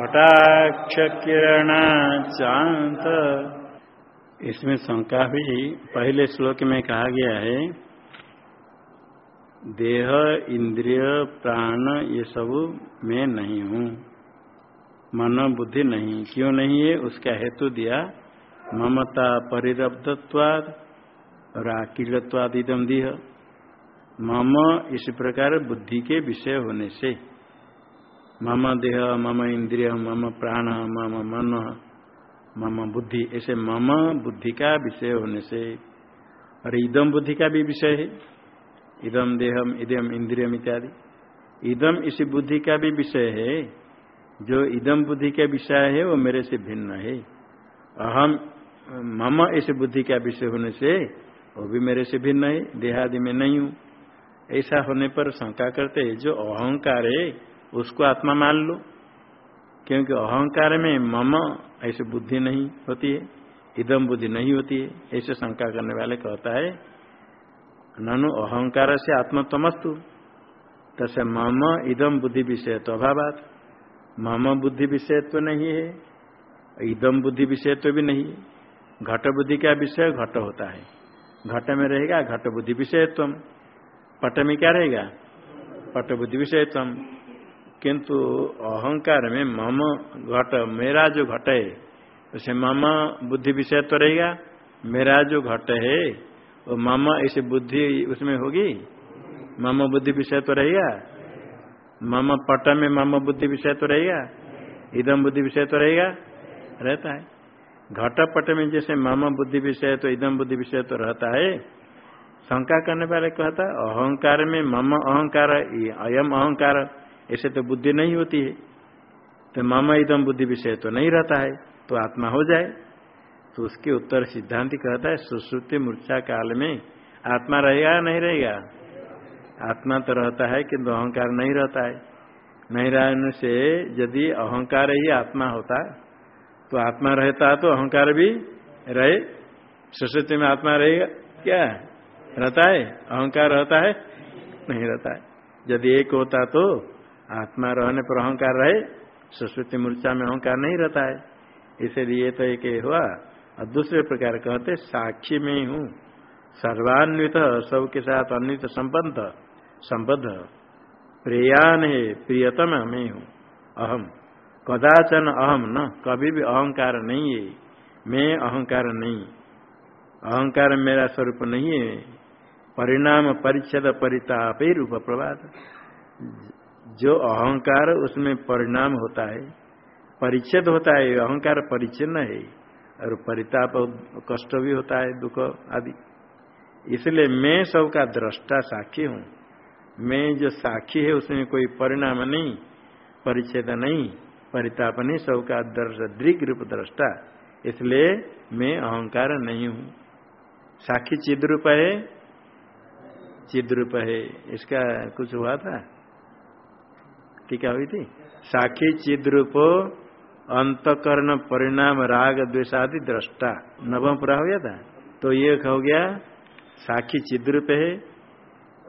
कटाक्ष किरण चांत इसमें शंका भी पहले श्लोक में कहा गया है, देह, इंद्रिय, प्राण, ये सब मैं नहीं हूँ। मन, बुद्धि नहीं। क्यों नहीं है? उसका हेतु दिया ममता, परिरब्धत्वाद और आकिलत्वाद इदम दिह। मम इस प्रकार बुद्धि के विषय होने से। मम देह, मम इंद्रिय, मम प्राण, मम मन, मम बुद्धि। ऐसे मम बुद्धि का विषय होने से, और इदम बुद्धि का भी विषय है। इदम देहम, इदम इंद्रियम इत्यादि। इदम इस बुद्धि का भी विषय है। जो इदम बुद्धि का विषय है, वो मेरे से भिन्न है। अहम, मम इस बुद्धि का विषय होने से, वो भी मेरे से भिन्न है। देहादि में नहीं हूँ। ऐसा होने पर शंका करते जो अहंकार है उसको आत्मा मान लो, क्योंकि अहंकार में मम ऐसे बुद्धि नहीं होती है इदम बुद्धि नहीं होती है, ऐसे शंका करने वाले कहता है, ननु अहंकार से आत्मत्वमस्तु तसे मम इदम बुद्धि विषय तो मम बुद्धि विषय तो नहीं है इदम बुद्धि विषय तो भी नहीं है। घट बुद्धि का विषय घट होता है। घट में रहेगा घट बुद्धि विषयत्व पट में क्या रहेगा? पट बुद्धि विषयत्व किंतु अहंकार में मम घट, मेरा जो घट है, उसे मम बुद्धि विषय तो रहेगा, मेरा जो घट है, वो मम ऐसे बुद्धि उसमें होगी? मम बुद्धि विषय तो रहेगा? मम पट में मम बुद्धि विषय तो रहेगा? इदम बुद्धि विषय तो रहेगा? रहता है। घट पट में जैसे मम बुद्धि विषय तो इदम बुद्धि विषय तो रहता है। शंका करने वाले कहता अहंकार में मम अहंकार अयम अहंकार ऐसे तो बुद्धि नहीं होती है। तो मम इदम बुद्धि विषय तो नहीं रहता है तो आत्मा हो जाए। तो उसके उत्तर सिद्धांत कहता है, सुश्रुति मूर्छा काल में आत्मा रहेगा या नहीं रहेगा? आत्मा तो रहता है, किंतु अहंकार नहीं रहता है। नहीं रहने से यदि अहंकार ही आत्मा होता तो आत्मा रहता तो अहंकार भी रहे। सुश्रुति में आत्मा रहेगा क्या? रहता है। अहंकार रहता है, नहीं रहता है। यदि एक होता तो आत्मा रहने पर अहंकार रहे, सुश्रुति मूर्छा में अहंकार नहीं रहता है। इसलिए तो एक हुआ, और दूसरे प्रकार कहते, साक्षी में ही हूँ। सर्वान्वित, सबके साथ अन्वित संबंध, संबद्ध। प्रियान है, प्रियतम मैं हूँ, अहम। कदाचन अहम न, कभी भी अहंकार नहीं है। मैं अहंकार नहीं। अहंकार मेरा स्वरूप नहीं है। परिणाम, परिच्छद, परिताप रूप प्रभात। जो अहंकार उसमें परिणाम होता है, परिच्छेद होता है अहंकार परिचिन्न है, और परिताप कष्ट भी होता है, दुख आदि। इसलिए मैं सबका दृष्टा साक्षी हूँ। मैं जो साक्षी है, उसमें कोई परिणाम नहीं, परिच्छेद नहीं, परिताप नहीं, सबका दृग रूप दृष्टा। इसलिए मैं अहंकार नहीं हूँ। साक्षी चिद रूप है, चिद रूप है। इसका कुछ हुआ था? टीका हुई थी? साक्षी चिद रूप अंतकरण, परिणाम, राग द्वेषादि दृष्टा। नवम पूरा हो गया था? तो ये हो गया साक्षी चिद रूप है।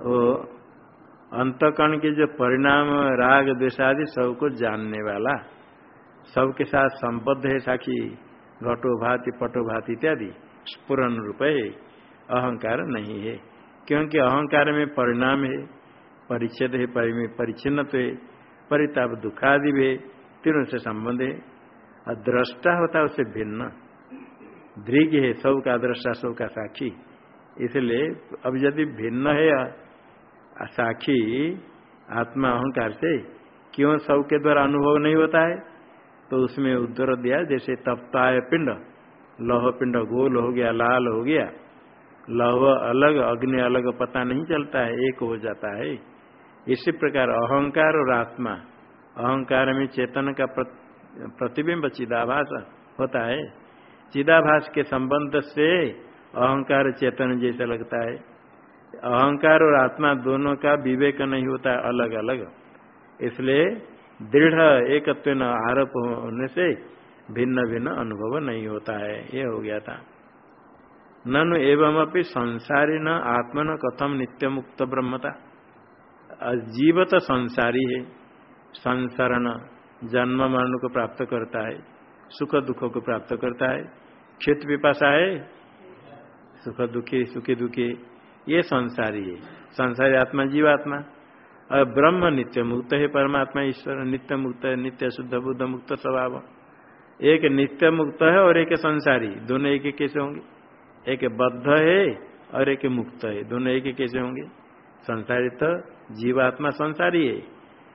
वो अंतकरण के जो परिणाम, राग द्वेषादि सबको जानने वाला। सबके साथ संबद्ध है साक्षी घटो भाति, पटो भाति इत्यादि। स्पुरन रूप है। अहंकार नहीं है। क्योंकि अहंकार में परिणाम है, परिच्छेद है परिचिन्न तो है। परिताप दुखादि भी तीनों से संबंध। है और दृष्टा होता है उससे भिन्न। दृग है सब का दृष्टा सब का साक्षी। इसलिए अब यदि भिन्न है साक्षी, आत्मा अहंकार से, क्यों सब के द्वारा अनुभव नहीं होता है? तो उसमें उत्तर दिया, जैसे तप्ताय पिंड। लौह पिंड गोल हो गया, लाल हो गया। लौह अलग, अग्नि अलग, पता नहीं चलता है, एक हो जाता है। इसी प्रकार अहंकार और आत्मा। अहंकार में चेतन का प्रतिबिंब चिदाभास होता है। चिदाभास के संबंध से अहंकार चेतन जैसा लगता है। अहंकार और आत्मा दोनों का विवेक नहीं होता है अलग अलग इसलिए दृढ़ एक आरोप होने से भिन्न भिन्न अनुभव नहीं होता है। ये हो गया था। ननु एवं अपनी संसारी न आत्मन कथम नित्य मुक्त ब्रह्मता। जीव तो संसारी है। संसरण जन्म मरण को प्राप्त करता है, सुख दुख को प्राप्त करता है। क्षेत्र पिपाशा है, सुख दुखी, सुखी दुखी। ये संसारी है। संसारी आत्मा, जीवात्मा। और ब्रह्म नित्य मुक्त है, परमात्मा ईश्वर, नित्य मुक्त है, नित्य शुद्ध, बुद्ध मुक्त स्वभाव। एक नित्य मुक्त है और एक संसारी। दोनों एक कैसे होंगे? एक बद्ध है और एक मुक्त है। दोनों एक कैसे होंगे? संसारी तो जीवात्मा संसारी है।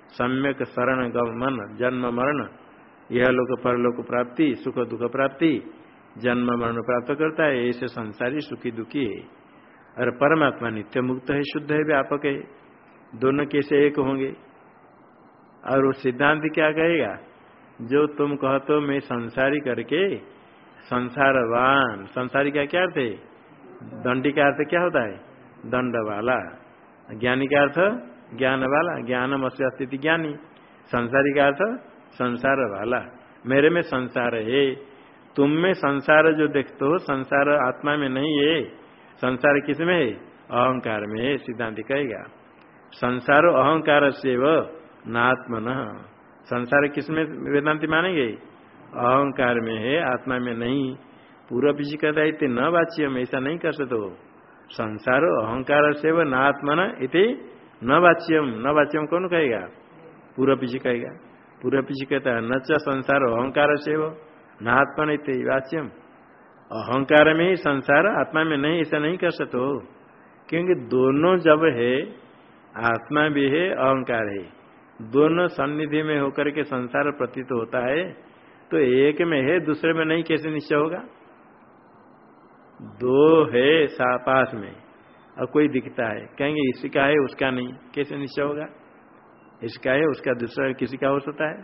सम्यक शरण, गमन, जन्म, मरण, यह लोग परलोक प्राप्ति, सुख, दुख प्राप्ति, जन्म, मरण प्राप्त करता है, ऐसे संसारी सुखी दुखी है। और परमात्मा नित्य मुक्त है, शुद्ध है, व्यापक है। दोनों कैसे एक होंगे? और वो सिद्धांत क्या कहेगा? जो तुम कहो तो मैं संसारी करके संसारवान। संसारी का क्या अर्थ है? दंडी का अर्थ क्या होता है? दंड वाला ज्ञानी का अर्थ, ज्ञान वाला ज्ञान मत्स्य स्थिति ज्ञानी। संसारी का अर्थ, संसार वाला। मेरे में संसार है। तुम में संसार जो देखते हो, संसार आत्मा में नहीं है। संसार किसमें है? अहंकार में है, सिद्धांत कहेगा। संसार अहंकार से व नात्मन। संसार किसमें वेदांति मानेंगे? अहंकार में है, आत्मा में नहीं। पूरा बीज का दायित्व न वाच्यम, ऐसा नहीं कर सकते हो। संसार अहंकार से व नात्मन इति न वाच्यम। न वाच्यम कौन कहेगा? पूरा बीज कहेगा। पूरा बीज कहता है, न च संसार अहंकार से वो नात्मन इति वाच्यम। अहंकार में ही संसार, आत्मा में नहीं, ऐसा नहीं कर सकते हो। क्योंकि दोनों जब है, आत्मा भी है, अहंकार है। दोनों सन्निधि में होकर के संसार प्रतीत होता है तो एक में है, दूसरे में नहीं, कैसे निश्चय होगा? दो है पास में। और कोई दिखता है, कहेंगे इसका है, उसका नहीं। कैसे निश्चय होगा? इसका है, उसका दूसरा किसी का हो सकता है।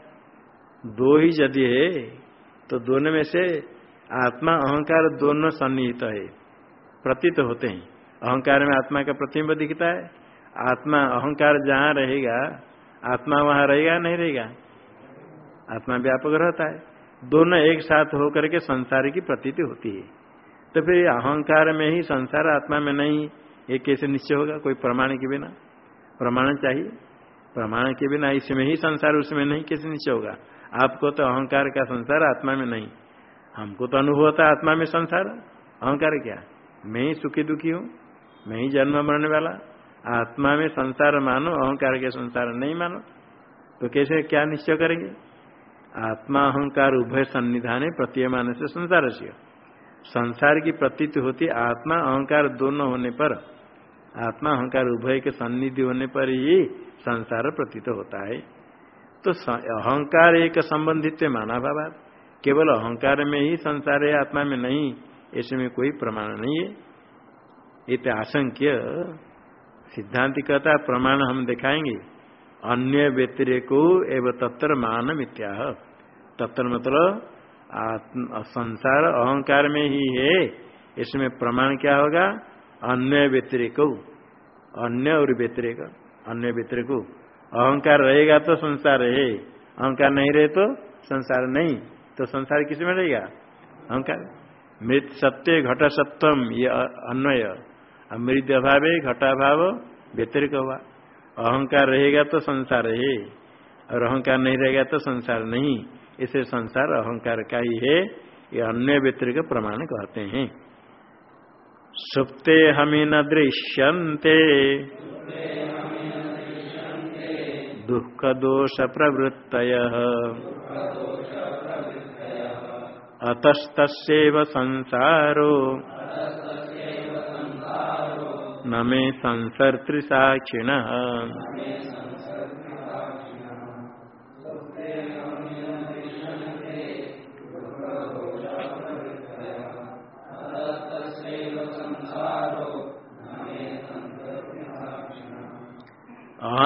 दो ही यदि है तो दोनों में से आत्मा अहंकार दोनों सन्निहित है, प्रतीत होते हैं। अहंकार में आत्मा का प्रतिम्ब दिखता है, आत्मा अहंकार जहाँ रहेगा, आत्मा वहाँ रहेगा, नहीं रहेगा? आत्मा व्यापक रहता है। दोनों एक साथ होकर के संसार की प्रतीति होती है। तो फिर अहंकार में ही, संसार आत्मा में नहीं, ये कैसे निश्चय होगा? कोई प्रमाण के बिना। प्रमाण चाहिए। प्रमाण के बिना इसमें ही संसार, उसमें नहीं, कैसे निश्चय होगा? आपको तो अहंकार का संसार आत्मा में नहीं। हमको तो अनुभव होता आत्मा में संसार। अहंकार क्या? मैं ही सुखी दुखी हूँ। मैं ही जन्म मरने वाला। आत्मा में संसार मानो, अहंकार के संसार नहीं मानो। तो कैसे, क्या निश्चय करेंगे? आत्मा, अहंकार, उभय सन्निधान प्रतीयमान से संसार से संसार की प्रतीत होती आत्मा अहंकार दोनों होने पर, आत्मा अहंकार उभय के सन्निधि होने पर ही संसार प्रतीत होता है। तो अहंकार एक संबंधित माना भाव केवल अहंकार में ही संसार है, आत्मा में नहीं ऐसे में कोई प्रमाण नहीं है। इत आशंक्य सिद्धांत कहता प्रमाण हम दिखाएँगे। अन्य व्यतिरेको एवं तत्र मान मित्या तत्र मतलब संसार अहंकार में ही है। इसमें प्रमाण क्या होगा? अन्य व्यतिरिक। अन्य और व्यतिरेक। अन्य व्यतिरेक। अहंकार रहेगा तो संसार है। अहंकार नहीं रहे तो संसार नहीं। तो संसार किसमें रहेगा? अहंकार। मृत सत्य, घट सप्तम ये अन्वय। मृद अभाव घटाभाव व्यतिरिक हुआ। अहंकार रहेगा तो संसार है। और अहंकार नहीं रहेगा तो संसार नहीं। इसे संसार अहंकार का ही है, ये अन्य व्यतिरिक प्रमाण कहते हैं। सुप्ते हमें न दृश्यन्ते। दुख दोष प्रवृत्त अतस्त संसारो। न मे संसर्तृसाक्षिण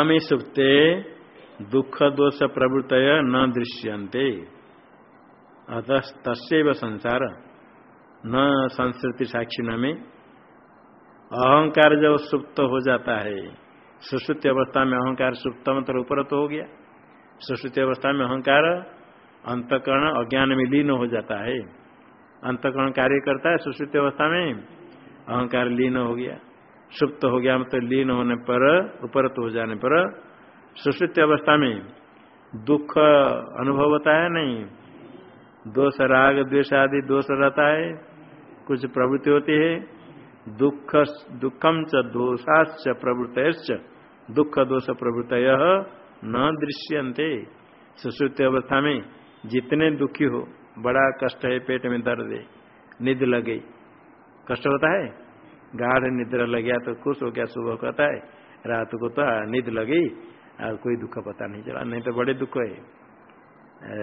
अहमी सुप्ते दुख दोष प्रवृत न दृश्यन्ते। अतः तस्व संसार, न संस्कृति साक्षी न में अहंकार जब सुप्त हो जाता है, सुश्रुति अवस्था में अहंकार सुप्त मतलब ऊपर तो हो गया। सुश्रुति अवस्था में अहंकार अंतकरण अज्ञान में लीन हो जाता है। अंतकरण कार्य करता है, सुश्रुति अवस्था में अहंकार लीन हो गया। सुप्त हो गया मतलब लीन होने पर, उपरत हो जाने पर सुश्रुत अवस्था में दुख अनुभव होता है नहीं? दोष राग, द्वेष आदि दोष रहता है, कुछ प्रवृत्ति होती है। दुख दुखम च दोषाच प्रवृत्त दुख दोष प्रवृत्त न दृश्यंते सुश्रुत अवस्था में जितने दुखी हो, बड़ा कष्ट है, पेट में दर्द है, निद लगे। कष्ट होता है? गाढ़ निद्रा लग गया तो खुश हो गया, सुबह कहता है, रात को तो निद लगी, और कोई दुख पता नहीं चला, नहीं तो बड़े दुख है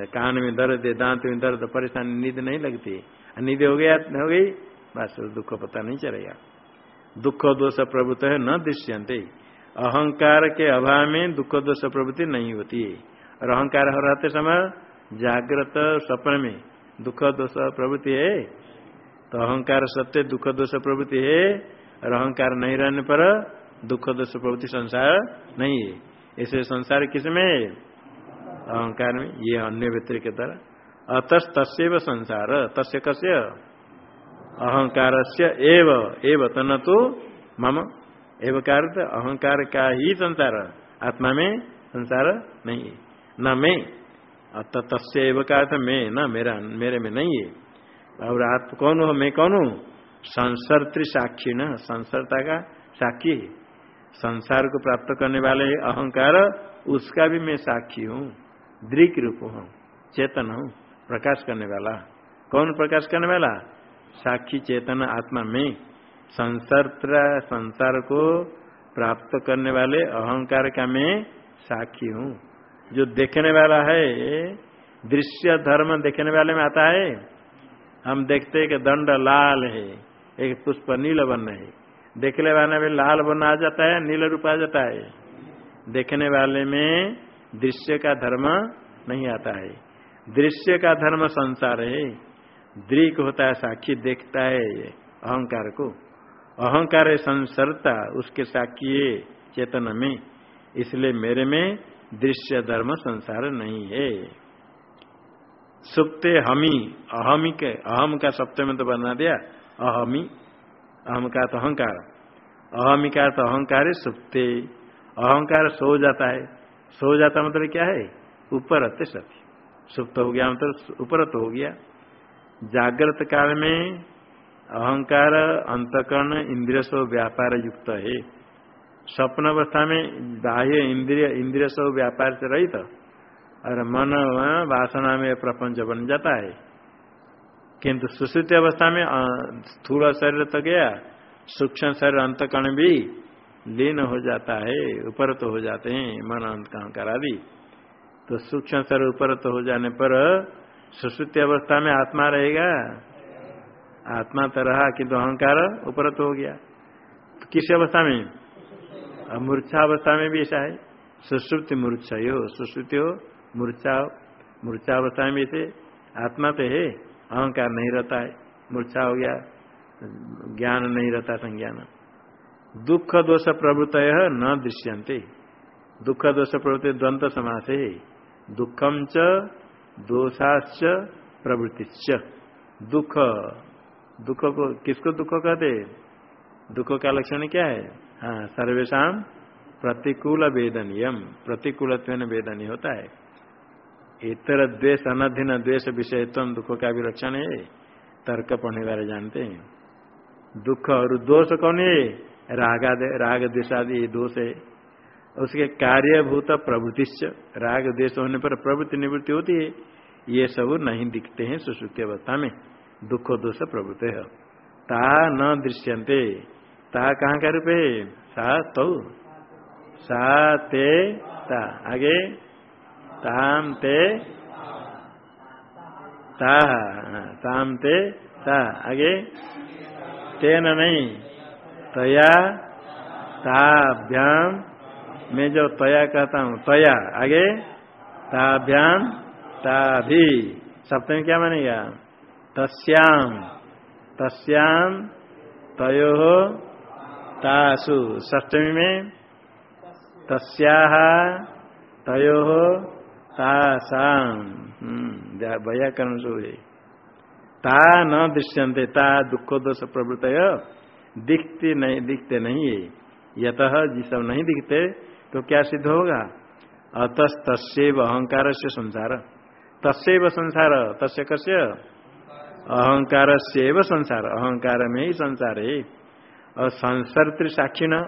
कान में दर्द है, दांत में दर्द, परेशानी, नींद नहीं लगती। नींद हो गया, हो गई, बस दुख पता नहीं चलेगा। दुख दोष प्रभुत्व है, न दृश्यंते। अहंकार के अभाव में दुख दोष प्रवृत्ति नहीं होती है। और अहंकार रहते समय जागृत स्वप्न में दुख दोष प्रवृत्ति है। तो अहंकार सत्य, दुख, दोष, प्रवृत्ति है। और अहंकार नहीं रहने पर दुख, दोष, प्रवृत्ति संसार नहीं है। ऐसे संसार किसमें है? अहंकार में। ये अन्य व्यक्ति के द्वारा। अतस तस्व संसार। तस्य कस्य? अहंकार से एव। एव तन तो मम। एव कार अहंकार का ही संसार। आत्मा में संसार नहीं है। न मैं। अत तस्य एव का मैं, न मेरा, मेरे में नहीं है। और आप कौन हो? मैं कौन हूँ? संसर्त्री साक्षी न? संसरता का साक्षी। संसार को प्राप्त करने वाले अहंकार, उसका भी मैं साक्षी हूँ। दृक रूप हूँ, चेतन हूँ, प्रकाश करने वाला। कौन प्रकाश करने वाला? साक्षी, चेतन, आत्मा में। संसर्त्र संसार को प्राप्त करने वाले अहंकार का मैं साक्षी हूँ। जो देखने वाला है, दृश्य, धर्म देखने वाले में आता है हम देखते हैं कि दंड लाल है, एक पुष्प नील वर्ण है। देखने वाले में लाल वर्ण आ जाता है, नील रूप आ जाता है। देखने वाले में दृश्य का धर्म नहीं आता है। दृश्य का धर्म संसार है। दृक होता है, साक्षी देखता है अहंकार को। अहंकार संसरता, उसके साक्षी है चेतन में। इसलिए मेरे में दृश्य धर्म संसार नहीं है। सुप्ते हमी अहमी के अहम का सप्तम तो बना दिया अहमी अहम का तो अहंकार। अहमी का तो अहंकार है सुप्ते। अहंकार सो जाता है। सो जाता मतलब क्या है? ऊपर रहते सत्य। सुप्त हो गया मतलब ऊपर तो हो गया। जागृत काल में अहंकार अंतकरण इंद्रिय सो व्यापार युक्त है। स्वप्न अवस्था में बाह्य इंद्रिय इंद्रिय सो व्यापार से रहित। तो, और मन वासना में प्रपंच बन जाता है। किंतु सुश्रुति अवस्था में स्थूल शरीर तो गया, सूक्ष्म शरीर अंतकण भी लीन हो जाता है ऊपर तो हो जाते हैं, मन अंतकण आदि। तो सूक्ष्म शरीर ऊपर तो हो जाने पर सुश्रुति अवस्था में आत्मा रहेगा। आत्मा तो रहा, किंतु अहंकार ऊपर तो हो गया। तो किस अवस्था में? मूर्छा अवस्था में भी ऐसा है। सुश्रुति मूर्छा हो सुश्रुति हो मूर्छा मूर्छा में से आत्मा तो है, अहंकार नहीं रहता है, मूर्छा हो गया, ज्ञान नहीं रहता संज्ञान। दुख दोष प्रवृत न दृश्यंते दुख दोष प्रवृत्ति द्वंद्व समास है। दुखम च दोषाच प्रवृत्ति दुख दुख को किसको दुख कहते दुख का लक्षण क्या है? हाँ सर्वेशा प्रतिकूल वेदनीय प्रतिकूल वेदनीय होता है। इतर द्वेष अनधीन द्वेष विषय दुख का भी लक्षण है। तर्क पढ़ने वाले जानते हैं। दुख और दोष कौन है? रागा राग द्वेषादि दोष है। उसके कार्यभूत प्रवृत्ति राग द्वेष होने पर प्रवृत्ति निवृत्ति होती है। ये सब नहीं दिखते हैं सुश्रुति अवस्था में। दुख दोष प्रवृत्ति है। ता न दृश्यंते ता कहाँ का रूप है? सा तो। सा ते ता। आगे। ताम ते ताम ते ता, आगे। तेन नहीं, तया, ताभ्याम। मैं जो तया कहता हूँ, तया, आगे। ताभ्याम, ताभी। सप्तमी क्या मानेगा तस्याम तस्याम, तयो, तासु। सप्तमी में, तस्या, तयो तासाम व्याकरण जो है। ता न दृश्यंते ता दुख दोष प्रवृत्त दिखते नहीं दिखते नहीं है। यत जिस नहीं दिखते तो क्या सिद्ध होगा? अतस्तव अहंकार से संसार। तस्व संसार तस्य कस्य? अहंकार से संसार। अहंकार में ही संसार है। और संसर्त साक्षी न।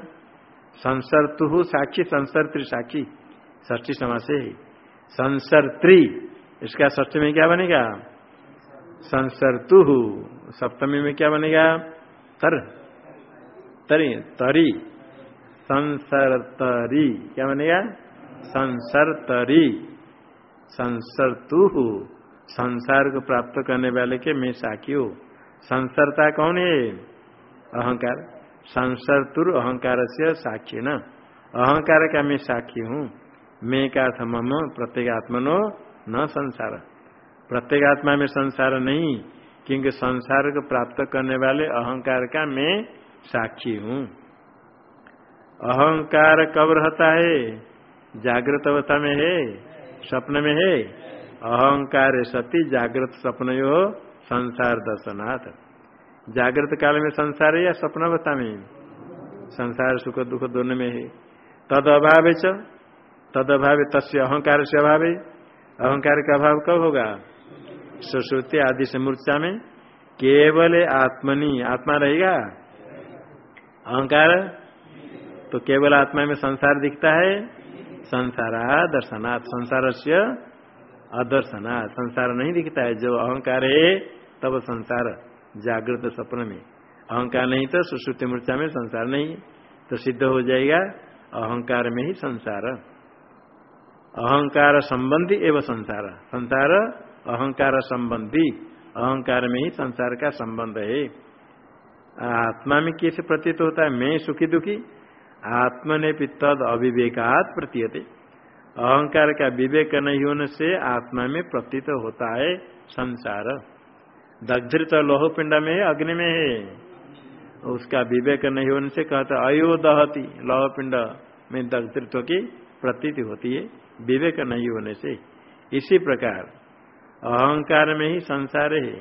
संसर्तु साक्षी संसर्त साक्षी। ष्ठी समास है। संसर्त्री। इसका ष्ठी में क्या बनेगा? संसर संसर्तु। सप्तमी में क्या बनेगा? तर। तरी। तरी। संसरतरी। क्या बनेगा? संसरतरी। संसरतु। संसार को प्राप्त करने वाले के मैं साखी हूँ। संसरता कौन है? अहंकार। संसरतुर अहंकार से साक्षी न। अहंकार का मैं साक्षी हूँ। मैं का अर्थ मम प्रत्येगात्मनो न संसार। प्रत्येगात्मा में संसार नहीं, क्योंकि संसार को प्राप्त करने वाले अहंकार का मैं साक्षी हूँ। अहंकार कब रहता है? जागृत अवस्था में है? स्वप्न में है? अहंकार सती जागृत स्वप्न यो संसार दर्शनाथ जागृत काल में संसार है या स्वप्न अवस्था में? संसार सुख दुख दोनों में है। तद अभाव तद अभाव तस्य अहंकार से अभाव अहंकार का अभाव कब होगा? सुश्रुति आदि से मूर्चा में, केवल आत्मनि, आत्मा रहेगा? अहंकार? तो केवल आत्मा में संसार दिखता है? संसार दर्शनाथ संसार से अदर्शनाथ संसार नहीं दिखता है, जो अहंकार है, तब संसार जागृत स्वप्न में। अहंकार नहीं तो सुश्रुति मूर्चा में संसार नहीं तो सिद्ध हो जाएगा, अहंकार में ही संसार। अहंकार संबंधी एवं संसार। संसार, अहंकार संबंधी। अहंकार में ही संसार का संबंध है। आत्मा में कैसे प्रतीत होता है? मैं सुखी दुखी। आत्मने तद अविवेकात प्रतीयते। अहंकार का विवेक नहीं होने से आत्मा में प्रतीत होता है संसार। दग्धृत लोह पिंड में अग्नि में है। उसका विवेक नहीं होने से कहते अयो दहती लोह पिंड में दग्धृत्व की प्रतीति होती है। विवेक नहीं होने से। इसी प्रकार, अहंकार में ही संसार है,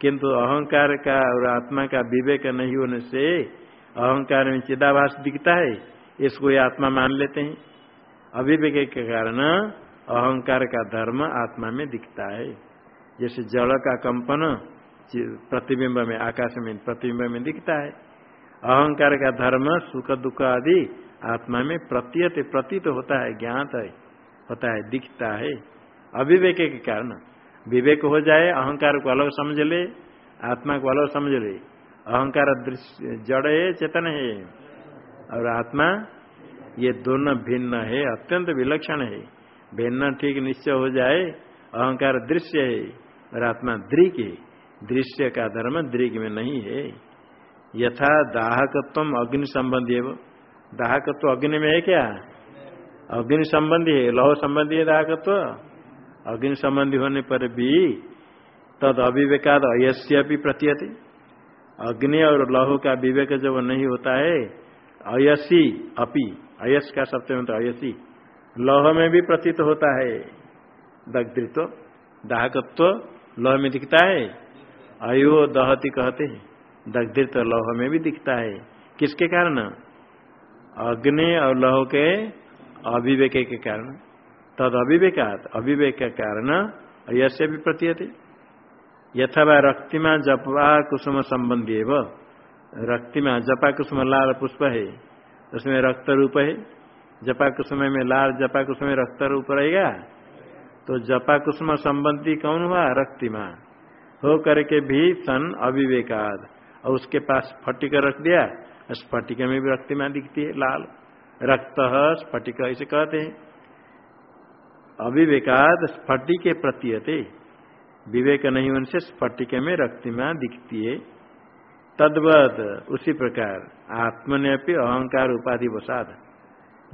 किंतु अहंकार का और आत्मा का विवेक नहीं होने से अहंकार में चिदाभास दिखता है, इसको ये आत्मा मान लेते हैं। अभिवेक के कारण अहंकार का धर्म आत्मा में दिखता है। जैसे जल का कंपन प्रतिबिंब में, आकाश में, प्रतिबिंब में दिखता है। अहंकार का धर्म सुख दुख आदि आत्मा में प्रतीयत प्रतीत होता है, ज्ञात है। होता है, दिखता है। अभिवेक के कारण। विवेक हो जाए, अहंकार को अलग समझ ले, आत्मा को अलग समझ ले। अहंकार दृश्य, जड़ है, चेतन है। और आत्मा, ये दोनों भिन्न है, अत्यंत विलक्षण है। भिन्न ठीक निश्चय हो जाए, अहंकार दृश्य है, और आत्मा दृक है। दृश्य का धर्म दृग में नहीं है। यथा दाहकत्व अग्नि संबंधी दाहकत्व अग्नि में है क्या? अग्नि संबंधी है, लौह संबंधी है दाहकत्व अग्नि संबंधी होने पर भी तद अविवेकाद अयस्य भी प्रतीयति। अग्नि और लहु का विवेक जब नहीं होता है, अयसी अपि, अयस का सप्तम तो अयसी। लौह में भी प्रतीत होता है दग्धृत्व, दाहकत्व, लौह में दिखता है, अयो दहती कहते हैं। दग्धृत्व लौह में भी दिखता है। किसके कारण? अग्नि और लौह के अविवेक के कारण। तद अविवेकात। अविवेक के कारण यसे भी प्रतीयते यथवा रक्तिमा जपा कुसुम संबंधी है रक्तिमा जपा कुसुम लाल पुष्प है। उसमें रक्त रूप है। जपा कुसुम में लाल, जपा कुसुम रक्त रूप रहेगा। तो जपा कुसुम संबंधी कौन हुआ? रक्तिमा। हो करके भी सन अविवेकाद और उसके पास स्फटिक रख दिया। स्फटिक में भी रक्तिमा दिखती है, लाल। रक्त स्फटिक ऐसे कहते हैं। अविवेकाद स्फटिके प्रतीयते। विवेक नहीं होने से स्फटिक में रक्तिमा दिखती है। तद्वत उसी प्रकार, आत्मने अपनी अहंकार उपाधि वसाद।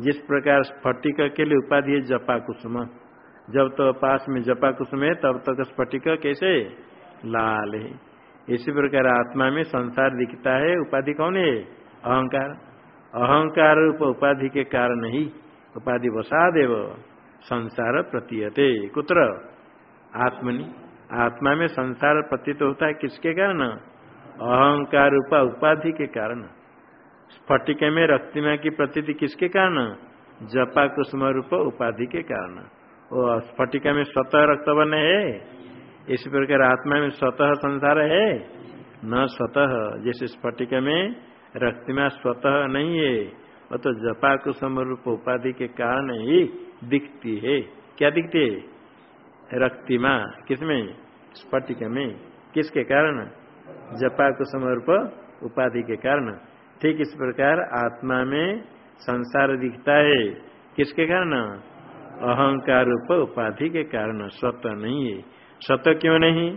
जिस प्रकार स्फटिक के लिए उपाधि है, जपा कुसुम। जब तो पास में जपा कुसुम है, तब तक तो स्फटिक कैसे? लाल है। इसी प्रकार आत्मा में संसार दिखता है, उपाधि कौन है? अहंकार। अहंकार रूप उपाधि के कारण ही उपाधि वसादेव संसार प्रतीयते। कुत्र? आत्मनि। आत्मा में संसार प्रतीत होता है किसके कारण? अहंकार उपा उपाधि के कारण। स्फटिक में रक्तिमा की प्रतीति किसके कारण? जपा कुसुम रूप उपाधि के कारण। वो स्फटिका में स्वतः रक्त बने है? इस प्रकार आत्मा में स्वतः संसार है? न स्वतः। जैसे स्फटिका में रक्तिमा स्वतः नहीं है। वो तो जपा कुसुम रूप उपाधि के कारण ही दिखती है। क्या दिखती है? रक्तिमा। किसमें? स्फटिका में किसके कारण? जपा कुसुम रूप उपाधि के कारण। ठीक इस प्रकार आत्मा में संसार दिखता है। किसके कारण? अहंकार रूप उपाधि के कारण। स्वतः नहीं है। स्वतः क्यों नहीं?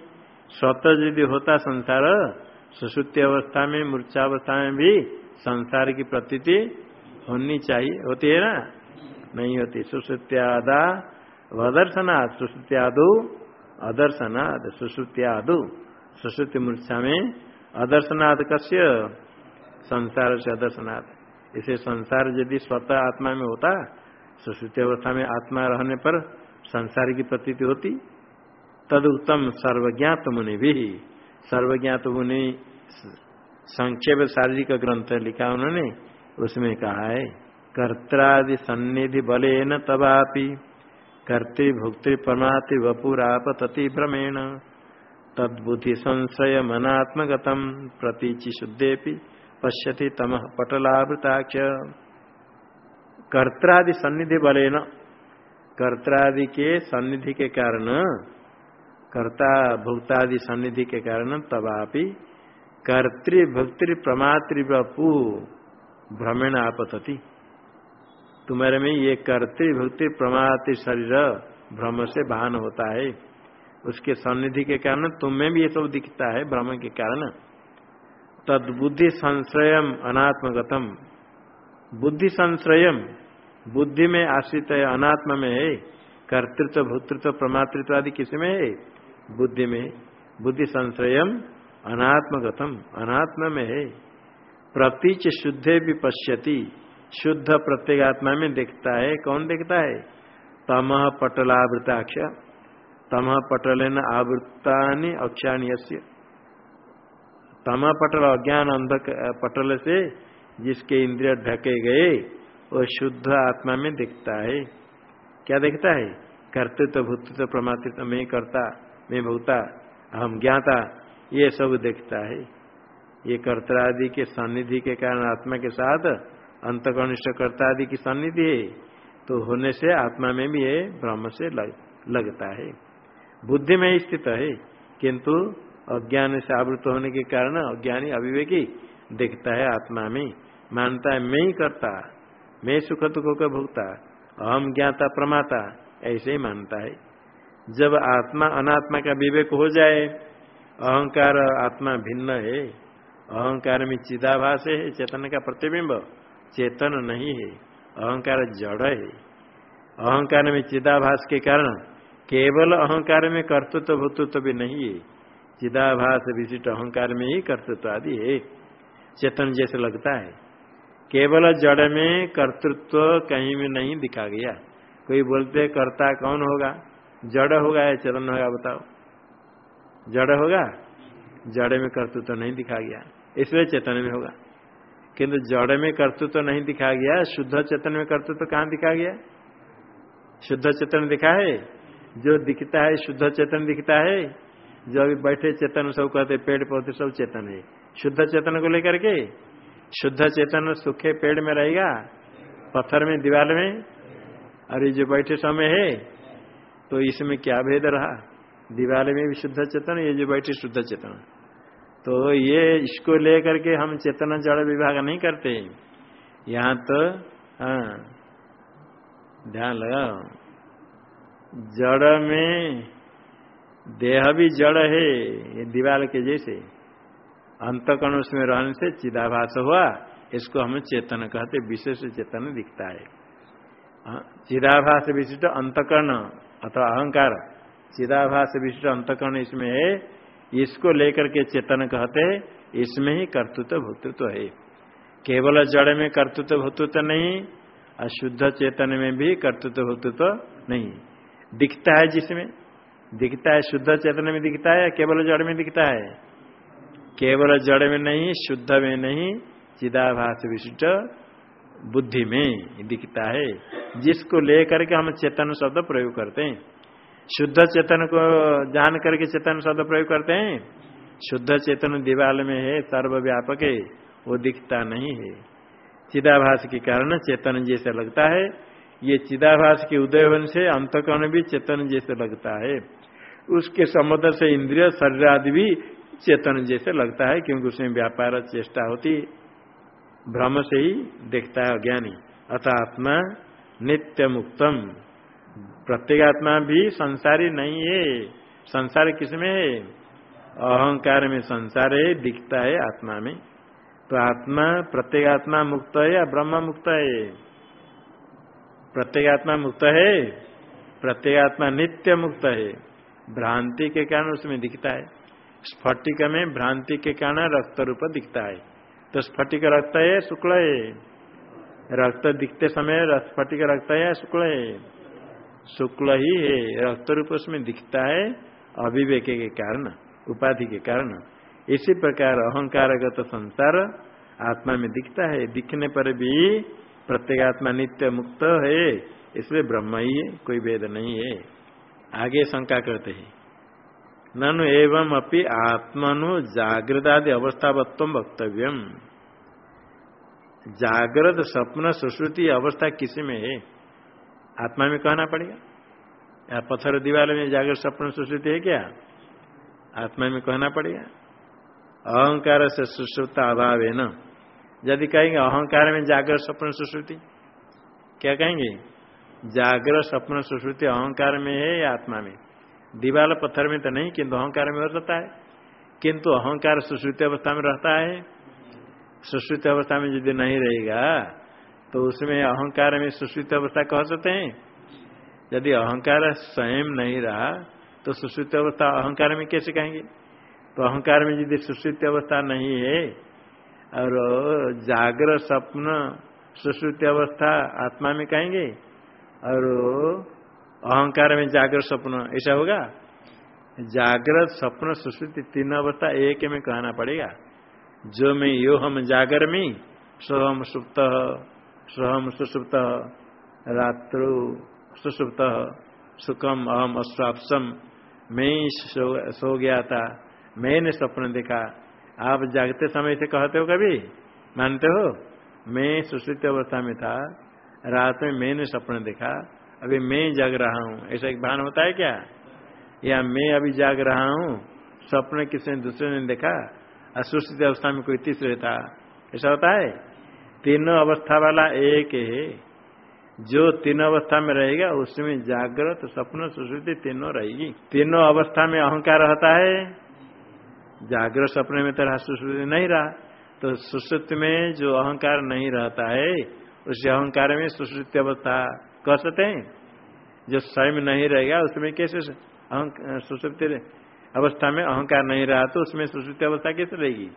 स्वतः यदि होता संसार सुश्रुति अवस्था में मूर्छावस्था में भी संसार की प्रतीति होनी चाहिए। होती है ना? नहीं होती। सुश्रुत्यादा अदर्शनाद सुश्रुत्यादु अदर्शनाद सुश्रुत्यादु। सुश्रुति मूर्छा में अदर्शनाद कस्य? संसार से अदर्शनाथ इसे संसार यदि स्वतः आत्मा में होता, सुश्रुति अवस्था में आत्मा रहने पर संसार की प्रतीति होती तद उत्तम सर्वज्ञात मुनि भी। सर्वज्ञात मुनि संक्षेप शारीरिक ग्रंथ लिखा उन्होंने, उसमें कहा है, कर्त्रादि सन्निधि बले न तबापि कर्तृभुक्ति परमाति वपुराप तति भ्रमेण, तद्बुद्धि संशय मनात्मगतम प्रतीचि शुद्धेपि पश्यति तम पटलावृताक्ष कर्त्रादि सन्निधि बलेन, कर्त्रादि के सन्निधि के कारण कर्ता भुक्तादि सन्निधि के कारण तबापि कर्तृभुक्ति प्रमातृवपु भ्रमेण आपतति। तुम्हारे में ये कर्तृभुक्ति प्रमातृ शरीर भ्रम से भान होता है। उसके सन्निधि के कारण तुम्हें भी ये सब दिखता है भ्रम के कारण। तदबुद्धि संश्रयम अनात्मगतम। बुद्धि संश्रयम, बुद्धि में आश्रित है, अनात्म में है। कर्तृत्व, भूतृत्व, प्रमातृत्व आदि किसमें है? बुद्धि में, बुद्धि संश्रयम, अनात्मगतम अनात्म में है प्रतीच शुद्धे भी पश्यति शुद्ध प्रत्येगात्मा में देखता है, कौन देखता है? तम पटलावृताक्ष, तम पटल आवृत्ता अक्षाणी तमा पटल अज्ञान अंध पटल से जिसके इंद्रिय ढके गए, वो शुद्ध आत्मा में दिखता है। क्या देखता है? कर्तृत्व, भूतृत्व, प्रमातृत्व में करता। मैं भूता हम ज्ञाता ये सब देखता है। ये कर्ता आदि के सन्निधि के कारण आत्मा के साथ अंतकनिष्ठ कर्ता आदि की सन्निधि है। तो होने से आत्मा में भी ये ब्रह्म से लग, लगता है। बुद्धि में स्थित है किंतु अज्ञान से आवृत होने के कारण अज्ञानी अभिवेकी देखता है आत्मा में मानता है मैं ही करता मैं सुख दुख का भुगता अहम ज्ञाता प्रमाता ऐसे ही मानता है। जब आत्मा अनात्मा का विवेक हो जाए, अहंकार आत्मा भिन्न है, अहंकार में चिदाभास है, चेतन का प्रतिबिंब चेतन नहीं है, अहंकार जड़ है। अहंकार में चिदाभास के कारण केवल अहंकार में कर्तृत्व भूतृत्व भी नहीं है, चिदाभास विशिष्ट अहंकार में ही कर्तृत्व आदि है। चेतन जैसे लगता है। केवल जड़ में कर्तृत्व कहीं में नहीं दिखा गया। कोई बोलते कर्ता कौन होगा? जड़ होगा या चेतन होगा बताओ। जड़ होगा? जड़ में कर्तृत्व नहीं दिखा गया। इसलिए चेतन में होगा। किंतु जड़ में कर्तृत्व नहीं दिखा गया, शुद्ध चेतन में कर्तृत्व कहाँ दिखा गया? शुद्ध चेतन दिखा है? जो दिखता है, शुद्ध चेतन दिखता है। जो अभी बैठे चेतन, सब कहते पेड़ पौधे, सब चेतन है। शुद्ध चेतन को लेकर के? शुद्ध चेतन सूखे पेड़ में रहेगा, पत्थर में, दीवार में? ये जो बैठे समय है तो इसमें क्या भेद रहा? दीवार में भी शुद्ध चेतन ये जो बैठे शुद्ध चेतन। तो ये इसको लेकर के हम चेतन जड़ विभाग नहीं करते। यहाँ तो हाँ ध्यान लगा जड़ में देह भी जड़ है ये दीवार के जैसे। अंतकण उसमें रहने से चिदाभास हुआ इसको हम चेतन कहते विशेष चेतन दिखता है। हाँ, चिदाभास विशिष्ट अंतकर्ण। अथवा अहंकार चिदाभास विशिष्ट अंतकर्ण इसमें है, इसको लेकर के चेतन कहते, इसमें ही कर्तृत्व भूतृत्व है। केवल जड़ में कर्तृत्व भूतृत्व नहीं, अशुद्ध चेतन में भी कर्तृत्व भूतृत्व नहीं। दिखता है जिसमें? दिखता है, शुद्ध चेतन में दिखता है केवल जड़ में दिखता है? केवल जड़ में नहीं, शुद्ध में नहीं चिदाभास विशिष्ट बुद्धि में दिखता है। जिसको लेकर के हम चेतन शब्द प्रयोग करते हैं। शुद्ध चेतन को जान करके चेतन शब्द प्रयोग करते हैं। शुद्ध चेतन दीवाल में है, सर्वव्यापक है, वो दिखता नहीं है। चिदाभास के कारण चेतन जैसे लगता है। ये चिदाभास के उदय होने से अंतकरण भी चेतन जैसे लगता है। उसके समुद्र से इंद्रिय, शरीर आदि भी चेतन जैसे लगता है, क्योंकि उसमें व्यापार, चेष्टा होती भ्रम से ही देखता है अज्ञानी। अतः आत्मा नित्य मुक्तम प्रत्येगात्मा भी संसारी नहीं है। संसार किसमें है? अहंकार में संसार है, दिखता है आत्मा में। तो आत्मा प्रत्येगात्मा मुक्त है या ब्रह्म मुक्त है? प्रत्येगात्मा मुक्त है? प्रत्येगात्मा नित्य मुक्त है। भ्रांति के कारण उसमें दिखता है। स्फटिक में भ्रांति के कारण रक्त रूप दिखता है। तो स्फटिक रक्त है, शुक्ल है। रक्त दिखते समय स्फटिक रक्त है, शुक्ल है। शुक्ल ही है। रक्त रूप उसमें दिखता है अभिवेक के कारण, उपाधि के कारण। इसी प्रकार अहंकारगत संसार आत्मा में दिखता है। दिखने पर भी प्रत्येगात्मा नित्य मुक्त है। इसलिए ब्रह्म ही है, कोई वेद नहीं है। आगे शंका करते हैं। ननु एवं अपनी आत्मनु जागृदादि अवस्थावत्व वक्तव्यम। जागृत स्वप्न सुश्रुति अवस्था किसी में है? आत्मा में कहना पड़ेगा। या पत्थर दीवार में जागृत स्वप्न सुश्रुति है क्या? आत्मा में कहना पड़ेगा। अहंकार से सुश्रुता अभाव है न? यदि कहेंगे अहंकार में जागृत स्वप्न सुश्रुति, क्या कहेंगे? जागृत स्वप्न सुश्रुति अहंकार में है या आत्मा में? दीवाल पत्थर में तो नहीं, किंतु अहंकार में हो सकता है। किंतु अहंकार सुश्रुति अवस्था में रहता है। सुश्रुति अवस्था में यदि नहीं रहेगा तो उसमें अहंकार में सुश्रुति अवस्था कह सकते हैं। यदि अहंकार स्वयं नहीं रहा तो सुश्रुत अवस्था अहंकार में कैसे कहेंगे? तो अहंकार में यदि सुश्रुत अवस्था नहीं है, और जागर स्वप्न सुश्रुत अवस्था आत्मा में कहेंगे, और अहंकार में जागर स्वप्न ऐसा होगा? जागृत स्वप्न सुश्रुति तीन अवस्था एक में कहना पड़ेगा। जो मैं यो हम जागर में सोहम सुप्त सोहम सुसुप्त रात्रु सुसुप्त सुखम अहम अस्वापसम मैं सो, सो गया था मैंने स्वप्न देखा। आप जागते समय से कहते हो कभी? मानते हो? मैं सुश्रित अवस्था में था रात में मैंने स्वप्न देखा। अभी मैं जाग रहा हूँ। ऐसा एक भान होता है क्या? या मैं अभी जाग रहा हूँ स्वप्न किसी दूसरे ने देखा असुस्थित अवस्था में कोई तीसरे था ऐसा होता है? तीनों अवस्था वाला एक है। जो तीनों अवस्था में रहेगा, उसमें जागृत स्वप्न सुश्रुति तीनों रहेगी। तीनों अवस्था में अहंकार रहता है। जागृत सपने में तरह सुश्रुति नहीं रहा। तो सुश्रुति में जो अहंकार नहीं रहता है, उस अहंकार में सुश्रुति अवस्था। कह सकते हैं? जो स्वयं नहीं रहेगा, उसमें कैसे सुश्रुति अवस्था में अहंकार नहीं रहा तो उसमें सुश्रुति अवस्था कैसे रहेगी?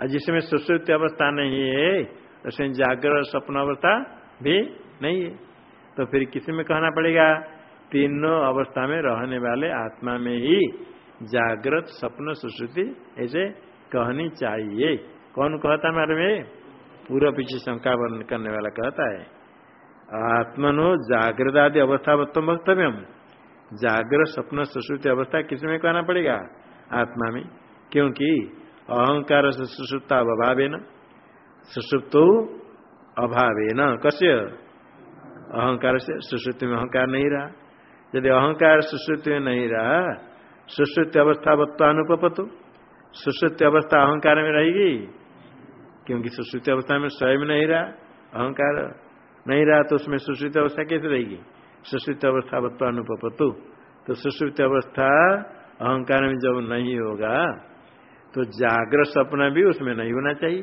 और जिसमें सुश्रुति अवस्था नहीं है, उसमें जागृत स्वप्न अवस्था भी नहीं है। तो फिर किसी में कहना पड़ेगा, तीनों अवस्था में रहने वाले आत्मा में ही जागृत, स्वप्न सुश्रुति ऐसे कहनी चाहिए। कौन कहता मेरे में? पूरा पीछे शंका वर्ण करने वाला कहता है। आत्मनो जागृत आदि अवस्था अवस्थावत्व वक्तव्य जागृत स्वप्न सुश्रुति अवस्था किसमें कहना पड़ेगा? आत्मा में। क्योंकि अहंकार से सुसुप्ता अभावे न सुसुप्तो अभावे न कस्य? अहंकार से। सुश्रुति में अहंकार नहीं रहा। यदि अहंकार सुश्रुति में नहीं रहा, सुश्रुति अवस्था अनुपतो सुश्रुति अवस्था अहंकार में रहेगी। क्योंकि सुश्रुति अवस्था में स्वयं नहीं रहा। अहंकार नहीं रहा तो उसमें सुश्रुति अवस्था कैसे रहेगी? सुश्रुति अवस्था अनुपतो तो सुश्रुति अवस्था अहंकार में जब नहीं होगा तो जागृत सपना भी उसमें नहीं होना चाहिए।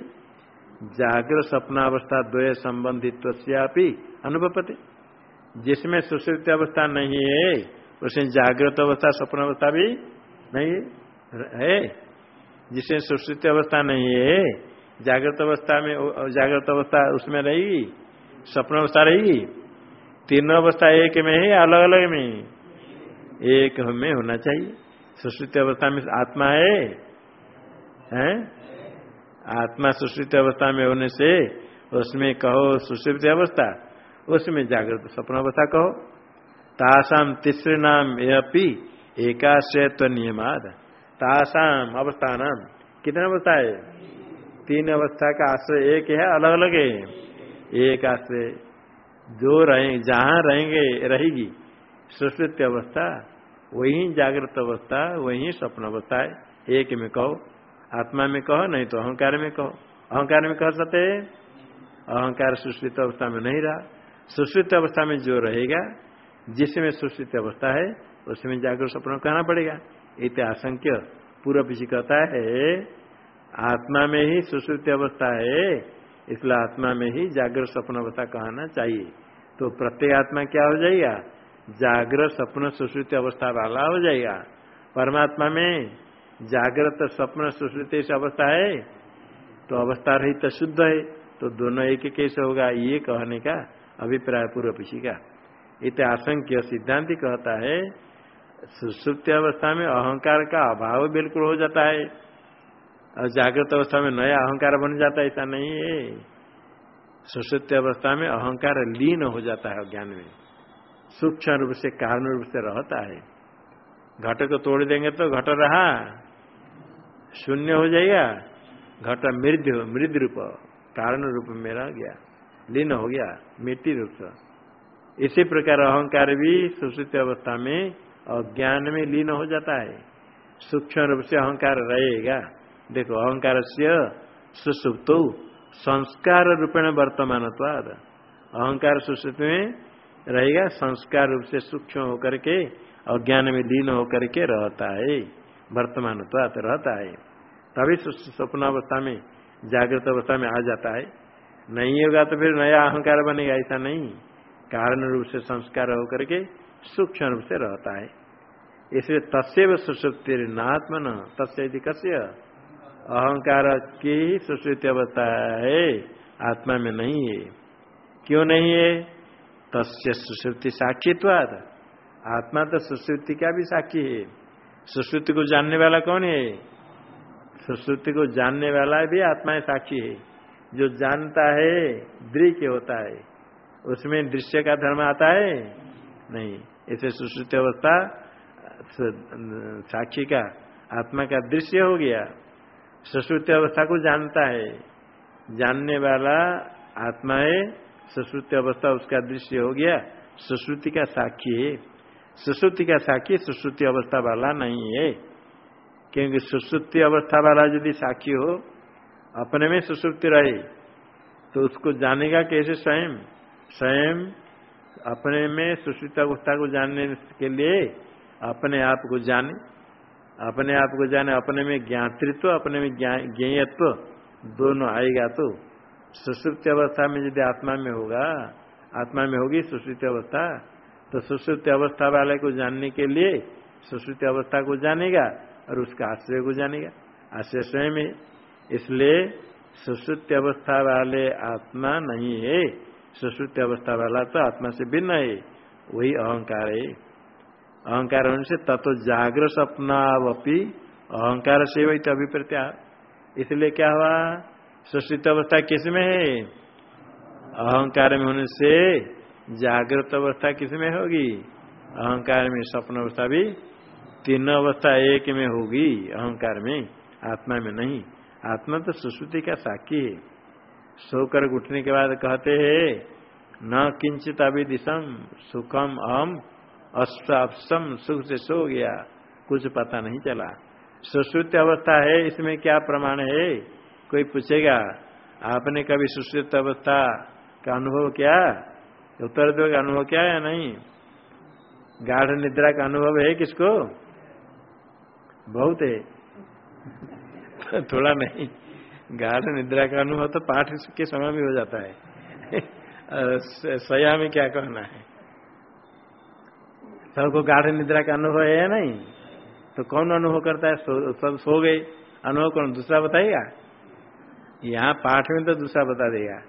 जागृत सपना अवस्था द्वय संबंधित अनुपति जिसमें सुश्रुति अवस्था नहीं है, उसमें जागृत अवस्था स्वप्न अवस्था भी नहीं है। जिसमें सुश्रुति अवस्था नहीं है जागृत अवस्था में जागृत अवस्था उसमें रहेगी। स्वप्न अवस्था रहेगी? तीनों अवस्था एक में है अलग अलग में? एक में होना चाहिए। सुश्रुति अवस्था में आत्मा है? हैं? आत्मा सुश्रुत अवस्था में होने से उसमें कहो सुषुप्त अवस्था। उसमें जागृत स्वप्न अवस्था कहो। तासाम तीसरे नाम यपी एकाश्रयत्व नियमाद तासाम अवस्थान कितने अवस्था है? तीन अवस्था का आश्रय एक है अलग अलग है? एक आश्रय। जो रहेंगे जहाँ रहेंगे, रहेगी। सुश्रुत अवस्था, वही जागृत अवस्था, वही स्वप्न अवस्था है। एक में कहो, आत्मा में कहो, नहीं तो अहंकार में कहो। अहंकार में कह सकते अहंकार सुश्रित अवस्था में नहीं रहा। सुश्रित अवस्था में जो रहेगा, जिसमें सुश्रित अवस्था है, उसमें जागरूक स्वप्न कहना पड़ेगा। इत आशंक्य। पूरा पीछे कहता है, आत्मा में ही सुश्रुत अवस्था है। इसलिए आत्मा में ही जागृत स्वप्न अवस्था कहना चाहिए। तो प्रत्येक आत्मा क्या हो जाएगा? जागृत स्वप्न सुश्रुति अवस्था वाला हो जाएगा। परमात्मा में जागृत स्वप्न सुश्रुत अवस्था है तो अवस्था रही तो शुद्ध है तो दोनों एक कैसे होगा? ये कहने का अभिप्राय पूर्व पीछी का। इत आशंक्य सिद्धांत कहता है सुसुप्त अवस्था में अहंकार का अभाव बिल्कुल हो जाता है। और जागृत अवस्था में नया अहंकार बन जाता है, ऐसा नहीं है। सुसुप्त अवस्था में अहंकार लीन हो जाता है ज्ञान में। सूक्ष्म रूप से, कारण रूप से रहता है। घट को तोड़ देंगे तो घट रहा। शून्य हो जाएगा। घट मृद मृद रूप, कारण रूप में रह गया। लीन हो गया, मिट्टी रूप से। इसी प्रकार अहंकार भी सुश्रुत अवस्था में अज्ञान में लीन हो जाता है। सूक्ष्म रूप से अहंकार रहेगा। देखो अहंकार से सुसुप्त, संस्कार रूपेण वर्तमान अहंकार सुश्रुत में रहेगा, संस्कार रूप से सूक्ष्म होकर के, अज्ञान में लीन होकर के रहता है वर्तमान रहता है। तभी स्वप्न अवस्था में, जागृत अवस्था में आ जाता है। नहीं होगा तो फिर नया अहंकार बनेगा, ऐसा नहीं। कारण रूप से संस्कार होकर के सूक्ष्म रूप से रहता है। इसलिए तस्व सुसुप्ति नात्म न तस्वी कस्य? अहंकार की ही सुश्रुति अवस्था है। आत्मा में नहीं है। क्यों नहीं है? तस्य सुश्रुति साक्षीत्वाद आत्मा तो सुश्रुति का भी साक्षी है। सुश्रुति को जानने वाला कौन है? सुश्रुति को जानने वाला भी आत्मा साक्षी है। जो जानता है दृश्य होता है, उसमें दृश्य का धर्म आता है? नहीं। इसे सुश्रुति अवस्था साक्षी का, आत्मा का दृश्य हो गया। सुश्रुति अवस्था को जानता है। जानने वाला आत्मा है, सुश्रुति अवस्था उसका दृश्य हो गया, सुश्रुति का साक्षी है। सुश्रुति का साक्षी सुश्रुति अवस्था वाला नहीं है। क्योंकि सुश्रुति अवस्था वाला यदि साक्षी हो, अपने में सुश्रुति रहे तो उसको जानेगा कैसे स्वयं? स्वयं अपने में सुश्रुति अवस्था को जानने के लिए अपने आप को जाने अपने आप को जाने, अपने में ज्ञातृत्व, अपने में ज्ञेयत्व, दोनों आएगा तो सुश्रुति अवस्था में यदि आत्मा में होगा, आत्मा में होगी सुश्रुति अवस्था तो सुश्रुति अवस्था वाले को जानने के लिए सुश्रुति अवस्था को जानेगा और उसका आश्रय को जानेगा। आश्रय स्वयं है, इसलिए सुश्रुति अवस्था वाले आत्मा नहीं है। सुश्रुति अवस्था वाला तो आत्मा से भिन्न है, वही अहंकार है। अहंकार होने से तत्व जागृत स्वप्नावपी अहंकार से वही तो अभिप्रत्या। इसलिए क्या हुआ? सुश्रित अवस्था किसमें है? अहंकार में होने से जागृत अवस्था किसमें होगी? अहंकार में स्वप्न अवस्था भी तीन अवस्था एक में होगी, अहंकार में, आत्मा में नहीं। आत्मा तो सुश्रुति का साक्षी है। सोकर उठने के बाद कहते हैं, न किंचित अभी दिशम सुखम अहम अश्वापसम सुख से सो गया। कुछ पता नहीं चला। सुश्रुत अवस्था है, इसमें क्या प्रमाण है? कोई पूछेगा, आपने कभी सुश्रुत अवस्था का अनुभव क्या? उत्तर दो का अनुभव क्या है नहीं? गाढ़ निद्रा का अनुभव है किसको? बहुत है। थोड़ा नहीं। गाढ़ निद्रा का अनुभव तो पाठ के समय में हो जाता है। सया में क्या कहना है? सबको गाढ़ निद्रा का अनुभव है या नहीं? तो कौन अनुभव करता है? सो, सब सो गए। अनुभव कौन? दूसरा बताएगा? यहाँ पाठ में तो दूसरा बता देगा।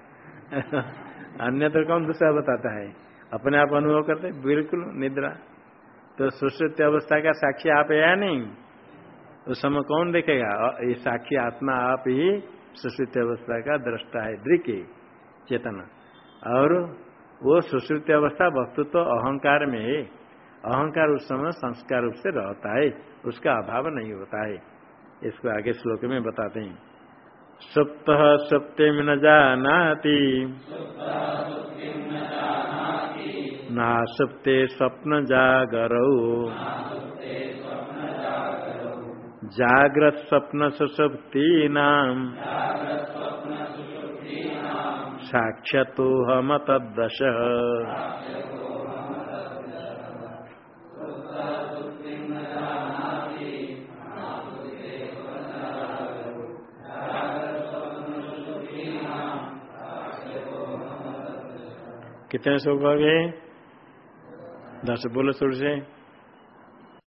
अन्य तो कौन दूसरा बताता है? अपने आप अनुभव करते बिल्कुल निद्रा। तो सुश्रुत अवस्था का साक्षी आप है या नहीं? उस समय कौन देखेगा? ये साक्षी आत्मा आप ही सुश्रुत अवस्था का दृष्टा है। दृक चेतना। और वो सुश्रुति अवस्था वस्तु तो अहंकार में है। अहंकार उस समय संस्कार रूप से रहता है, उसका अभाव नहीं होता है। इसको आगे श्लोक में बताते हैं। सप्त सप्ते में न जानाति। ना सप्ते स्वप्न जागरौ। जागृत स्वप्न सुसुप्तीनाम। साक्षतो हम तदश कितने श्लोक हो गए दस बोलो शुरू से